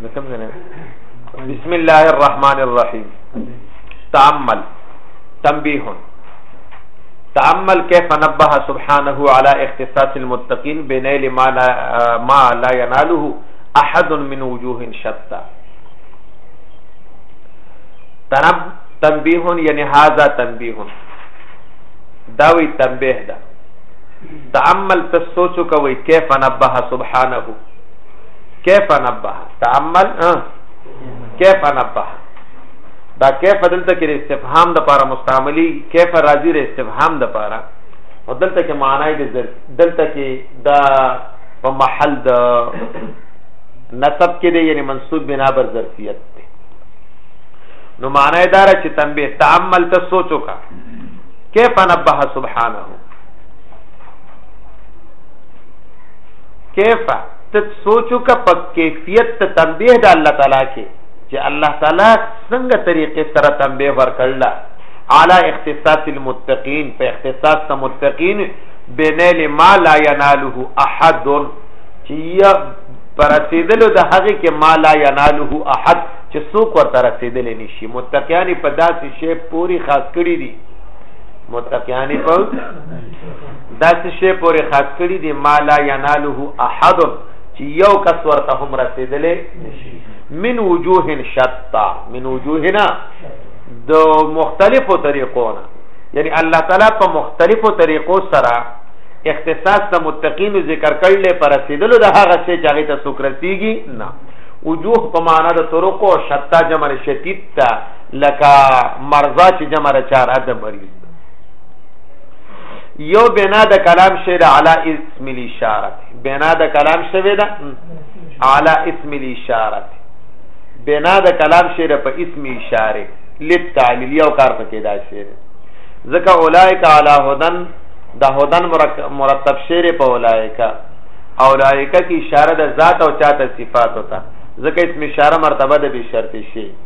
بسم الله الرحمن الرحیم تعمل تنبیح تعمل كيف نبه سبحانه على اختصاص المتقين بنيل ما لا, ما لا يناله احد من وجوه شتى تنب تنبیح یعنی هذا تنبیح داوی تنبیح دا تامل ته سوچو کوي کیف نبه سبحانه کیف نبه تامل کیف نبه دا کیف دلته کې استفهام د پاره مستعملي کیف راضی ر استفهام د پاره او دلته کې معنی د دلته کې دا په محل د نسب کې دی یعنی منصوب بنا بر ظرفیت دی نو معنی دار چې تنبیه تامل ته سوچو کا کیف نبه سبحانه کیف ته سوچو کا په کیفیت ته تنبیه د الله تعالی کې چې الله تعالی څنګه طریقې سره تنبیه ورکړل اعلی اختصاص المتقین په اختصاص د متقین بنیل ما لا یناله احد چې یا پر رسیدلو د هغه کې ما لا یناله احد چې څوک ورته رسیدل نشي متقیان په داسې شی پوری خاص کړی دي متقیانی په داسې شی پورې خاص کړي دي ما لا یناله احد چې یو کس ورته هم رسیدلې من وجوه شتا من وجوهنا د مختلفو طریقو نه یعنی الله تعالی په مختلفو طریقو سره اختصاص د متقین ذکر کړل پر رسیدلو د هغه څه چې هغه ته څوک رسیږي نه وجوه په معنا د طرق او شتا جمع شتیت لکه مرزا چې جمع را چار ادم مریض یو بنا د کلام شی د علا اسم الاشاره بنا د کلام شوی دا علا اسم الاشاره بنا د کلام شی په اسم اشاره للتعلیل یو کار پکې دا شی ځکه اولایک علی هدن د هدن مرتب شعر په اولایک اولایک کی اشاره د ذات او چاته صفات ہوتا ځکه اسم اشاره مرتبه د به شرط شی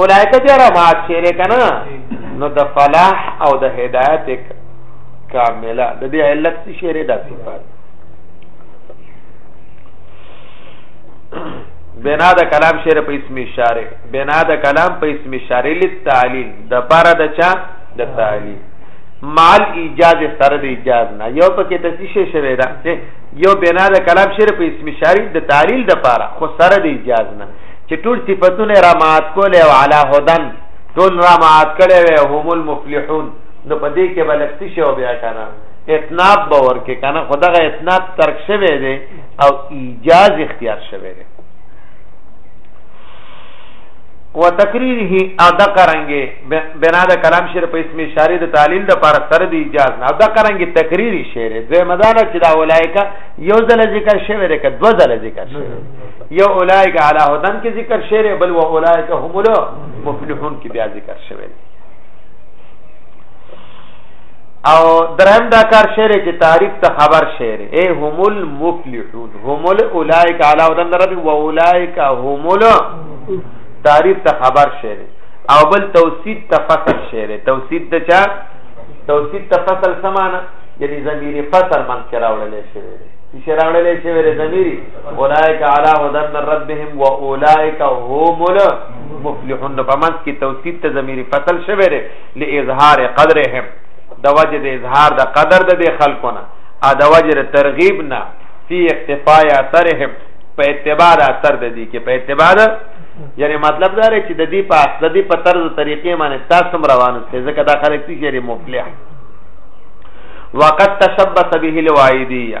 اولایک جرمات چیرې کنه نو د فلاح او د هدایت کامله د دې علت څه شیرې د صفات بنا د کلام شعر په اسم اشاره بنا د کلام په اسم اشاره للتعلیل د پاره د چا د تعلیل مال ایجاز سره د ایجاز نه یو پکې تسیش شوی دا چې یو بنا د کلام شعر په اسم اشاره د تعلیل د پاره خو سره د ایجاز نه چې ټول صفاتونه را مات کول او علا هدن ټول را مات کړي وي هم المفلحون نو په دې کې بلکتی شی او بیا کنه اتناب باور کې کنه خدغه اتناب ترک شوی دی او ایجاز اختیار شوی دی و تقریره او د قرانګي بنا د کلام شعر په اسم اشاره د تعلیل د پر سر دی اجازه نه د قرانګي تقریری شعر دوی مدانه چې دا ولایکا یو ځل ذکر شوی دی که دو ځل ذکر شوی یو اولایک علی هدن کې ذکر شعر بل و اولایک هم له مفلحون کې بیا ذکر شوی او درهم دا کار شعر کې تعریف ته خبر شعر اے هم المفلحون هم اولایک علی هدن رب و اولایک هم له تعریف ته خبر شعر او بل توسید ته فصل شعر توسید ته چا توسید ته فصل سمانه یعنی ضمیر فصل من کې راوړل شوی دی چې راوړل شوی دی ضمیر اولائک علی هدى من ربهم واولائک هم المفلحون نو په منځ کې توصیف ته ضمیر فصل شوی دی لاظهار قدرهم د وجه د اظهار د قدر د خلقونه ا د وجه د ترغیب نه فی اقتفاء اثرهم په اتباع اثر د دې کې په اتباع یعنی مطلب دا رې چې د دې په اصل دې په طرز طریقې باندې تاسو روانو ته ځکه دا خلک چې مفلح وقد تشبث به الوعیدیه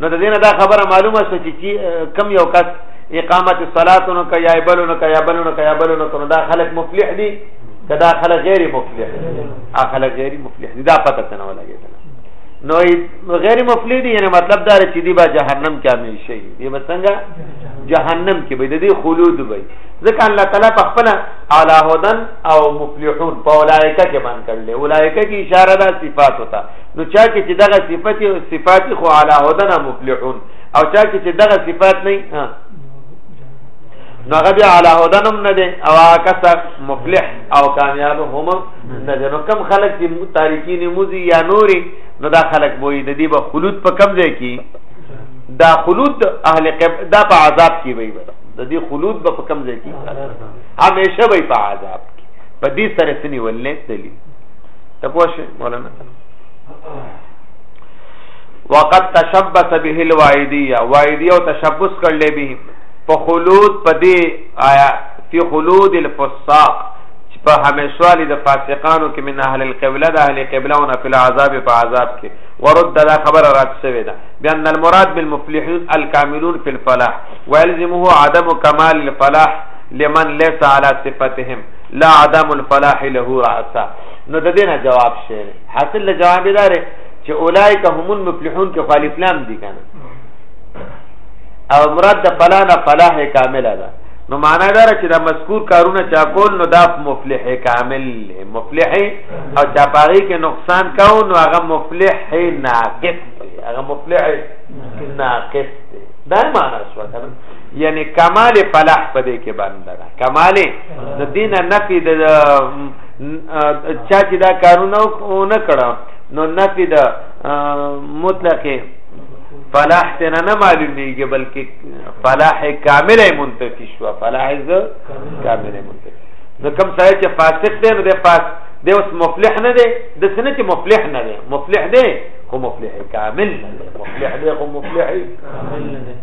نو د دینه دا خبره معلومه شو چې کم یو کس اقامت الصلاتونو کا یا بلونو کا یا بلونو کا یا بلونو کا دا خلک مفلح دي کدا خلک غیر مفلح دي ا خلک غیر مفلح دي دا پته څنګه ولګیدل نو غیر مفلح دي یعنی مطلب دا چې دی با جهنم کې امي شي دی به څنګه جهنم کې به د دې خلود وي ځکه الله تعالی په خپل اعلی هدن او مفلحون په اولایکه کې باندې کړل اولایکه کې اشاره ده صفات ہوتا نو چا کې چې دغه صفت او صفات خو علی هدنا مفلحون او چا کې چې دغه صفات نه ها نو هغه بیا علی هدنم نه دي او کس مفلح او کامیاب هم نه دي نو کم خلک چې تاریکی نموزي یا نوري نو دا خلک وې د دې به خلود په کم ځای کې دا خلود اهل قب دا په عذاب کې وي د دې خلود به په کم ځای کې همیشه وي په عذاب کې په دې سره سني ولنه دلیل ته پوه شئ مولانا وقد تشبث به الوعیدیه وعیدیه او تشبث کړل به په خلود په دې آیا فی خلود الفساق چې په همیشوالی د فاسقانو کې من اهل القبله د اهل قبله او فی العذاب په عذاب کې ورد دا خبر رات شوی دا بان المراد بالمفلحون الكاملون فی الفلاح ويلزمه عدم کمال الفلاح لمن ليس على صفتهم لا عدم الفلاح له راسا نو د دې نه جواب شعر حاصل له جواب دار چې اولایک هم المفلحون کې خالف لام دي کنه او مراد د فلاح نه فلاح کامله ده نو معنا دا چې دا مذکور کارونه چا کول نو دا مفلح کامل مفلح او چا پاری کې نقصان کاو نو هغه مفلح ناقص هغه مفلح ناقص دا معنا شو کنه یعنی کمال فلاح پدې کې باندې کمال د دین نفي د چا چې دا کارونه نه کړه نو نفي د مطلق فلاح ته نه معلومیږي بلکې فلاح کامل منتفي شو فلاح ز کامل منتفي نو کوم سره چې فاسق دی نو د فاس دی اوس مفلح نه دی د سنه چې مفلح نه دی مفلح دی خو مفلح کامل نه دی مفلح دی خو مفلح کامل نه دی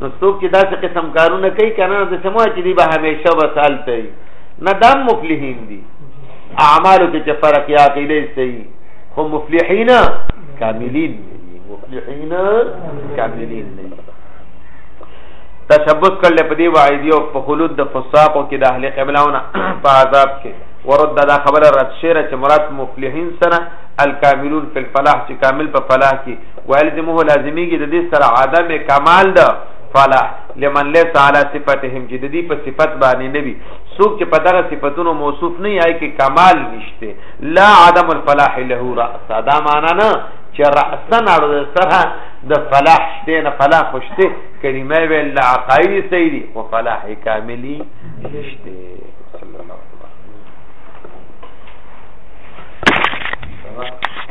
نو څوک چې داسې قسم کارونه کوي کنه د سمو چې دی به همیشه وسالته نه دام مفلحین دي اعمالو کې چې فرق یا عقیده صحیح خو مفلحین کاملین دي مفلحین کاملین دي تشبث کړل په دی وعیدی او په خلود د فساق او کې د اهل قبلاونه په عذاب کې ورد دا خبره رد شعر چې مراد مفلحین سره الکاملون فی الفلاح چې کامل په فلاح کې والزمه لازمیږي د دې سره عدم کمال ده فلا لمن ليس على صفاتهم چې د دې په صفت باندې نوي څوک چې په دغه صفاتونو موصوف نه یای کې کمال نشته لا عدم الفلاح له راس دا معنا نه چې راسن اړو سره د فلاح شته نه فلاح خوشته کلمه ویل لا عقاید سیدی او فلاح کاملی نشته صلی الله علیه وسلم